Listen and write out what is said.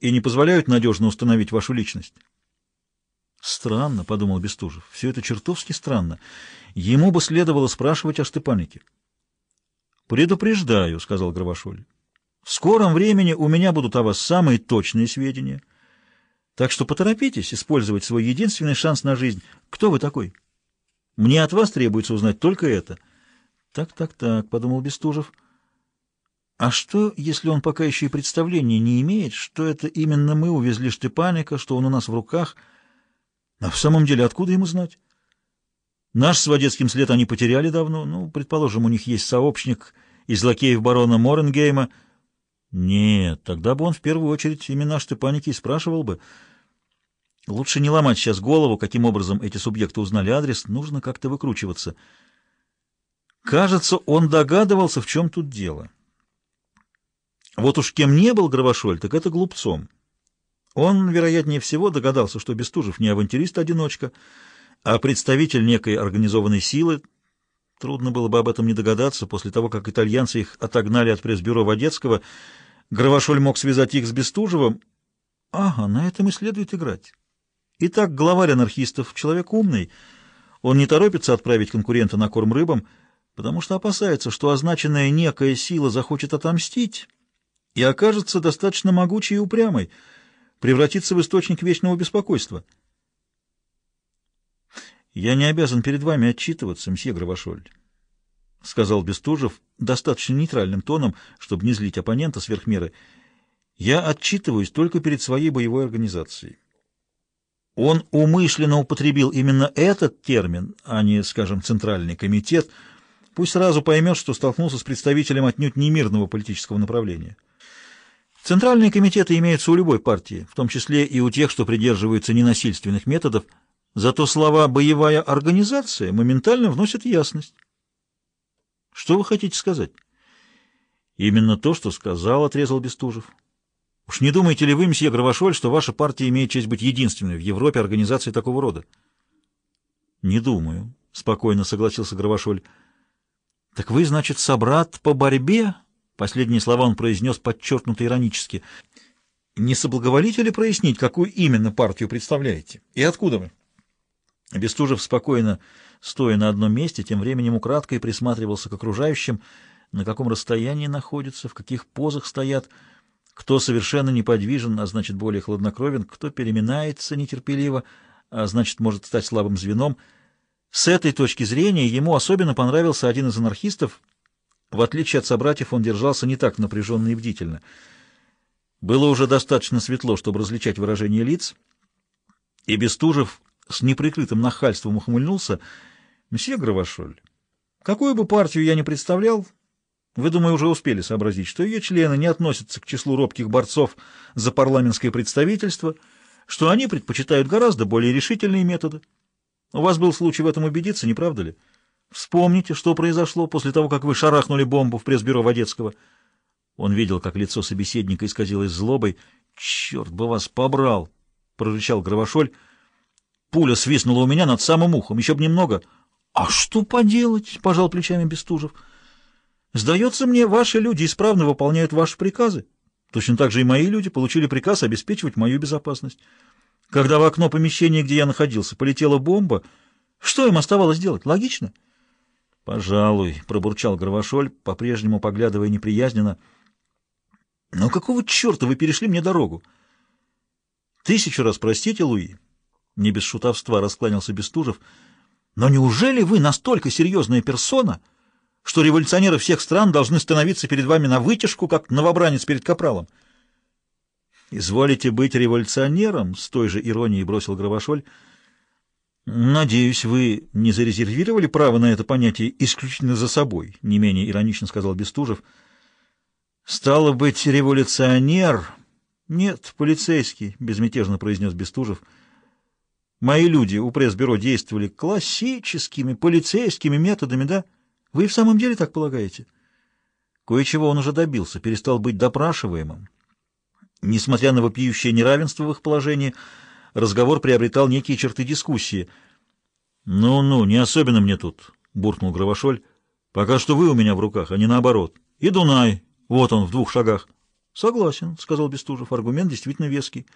и не позволяют надежно установить вашу личность. Странно, — подумал Бестужев, — все это чертовски странно. Ему бы следовало спрашивать о Степанике. «Предупреждаю», — сказал Гравошоль. «В скором времени у меня будут о вас самые точные сведения. Так что поторопитесь использовать свой единственный шанс на жизнь. Кто вы такой? Мне от вас требуется узнать только это». «Так, так, так», — подумал Бестужев. «А что, если он пока еще и представления не имеет, что это именно мы увезли Штепаника, что он у нас в руках? А в самом деле откуда ему знать?» Наш с Водецким след они потеряли давно. Ну, предположим, у них есть сообщник из лакеев барона Моренгейма. Нет, тогда бы он в первую очередь имена Штепаники и спрашивал бы. Лучше не ломать сейчас голову, каким образом эти субъекты узнали адрес. Нужно как-то выкручиваться. Кажется, он догадывался, в чем тут дело. Вот уж кем не был Гравошоль, так это глупцом. Он, вероятнее всего, догадался, что Бестужев не авантюрист-одиночка, а представитель некой организованной силы, трудно было бы об этом не догадаться, после того, как итальянцы их отогнали от пресс-бюро Водецкого, Гравошоль мог связать их с Бестужевым. Ага, на этом и следует играть. Итак, главарь анархистов — человек умный. Он не торопится отправить конкурента на корм рыбам, потому что опасается, что означенная некая сила захочет отомстить и окажется достаточно могучей и упрямой, превратится в источник вечного беспокойства. «Я не обязан перед вами отчитываться, мсье Гравошоль», — сказал Бестужев достаточно нейтральным тоном, чтобы не злить оппонента сверх меры. «Я отчитываюсь только перед своей боевой организацией». Он умышленно употребил именно этот термин, а не, скажем, «центральный комитет», пусть сразу поймет, что столкнулся с представителем отнюдь не мирного политического направления. Центральные комитеты имеются у любой партии, в том числе и у тех, что придерживаются ненасильственных методов – Зато слова «боевая организация» моментально вносят ясность. Что вы хотите сказать? Именно то, что сказал, отрезал Бестужев. Уж не думаете ли вы, мсье Гравошоль, что ваша партия имеет честь быть единственной в Европе организацией такого рода? Не думаю, спокойно согласился Гравошоль. Так вы, значит, собрат по борьбе? Последние слова он произнес подчеркнуто иронически. Не соблаговолите ли прояснить, какую именно партию представляете? И откуда вы? Бестужев спокойно, стоя на одном месте, тем временем украдкой присматривался к окружающим, на каком расстоянии находятся, в каких позах стоят, кто совершенно неподвижен, а значит более хладнокровен, кто переминается нетерпеливо, а значит может стать слабым звеном. С этой точки зрения ему особенно понравился один из анархистов. В отличие от собратьев, он держался не так напряженно и бдительно. Было уже достаточно светло, чтобы различать выражение лиц, и Бестужев с неприкрытым нахальством ухмыльнулся. «Мсье Гравошоль, какую бы партию я ни представлял, вы, думаю, уже успели сообразить, что ее члены не относятся к числу робких борцов за парламентское представительство, что они предпочитают гораздо более решительные методы. У вас был случай в этом убедиться, не правда ли? Вспомните, что произошло после того, как вы шарахнули бомбу в пресс-бюро Водецкого». Он видел, как лицо собеседника исказилось злобой. «Черт бы вас побрал!» — прорычал Гравошоль. Пуля свистнула у меня над самым ухом. Еще бы немного. — А что поделать? — пожал плечами Бестужев. — Сдается мне, ваши люди исправно выполняют ваши приказы. Точно так же и мои люди получили приказ обеспечивать мою безопасность. Когда в окно помещения, где я находился, полетела бомба, что им оставалось делать? Логично? — Пожалуй, — пробурчал Гравошоль, по-прежнему поглядывая неприязненно. — Но какого черта вы перешли мне дорогу? — Тысячу раз простите, Луи. Не без шутовства раскланялся Бестужев. Но неужели вы настолько серьезная персона, что революционеры всех стран должны становиться перед вами на вытяжку, как новобранец перед капралом? «Изволите быть революционером?» — с той же иронией бросил Гравошоль. «Надеюсь, вы не зарезервировали право на это понятие исключительно за собой», — не менее иронично сказал Бестужев. «Стало быть, революционер...» «Нет, полицейский», — безмятежно произнес Бестужев. Мои люди у пресс-бюро действовали классическими полицейскими методами, да? Вы в самом деле так полагаете? Кое-чего он уже добился, перестал быть допрашиваемым. Несмотря на вопиющее неравенство в их положении, разговор приобретал некие черты дискуссии. «Ну-ну, не особенно мне тут», — буркнул Гравошоль. «Пока что вы у меня в руках, а не наоборот. И Дунай, вот он, в двух шагах. Согласен, сказал Бестужев. Аргумент действительно веский.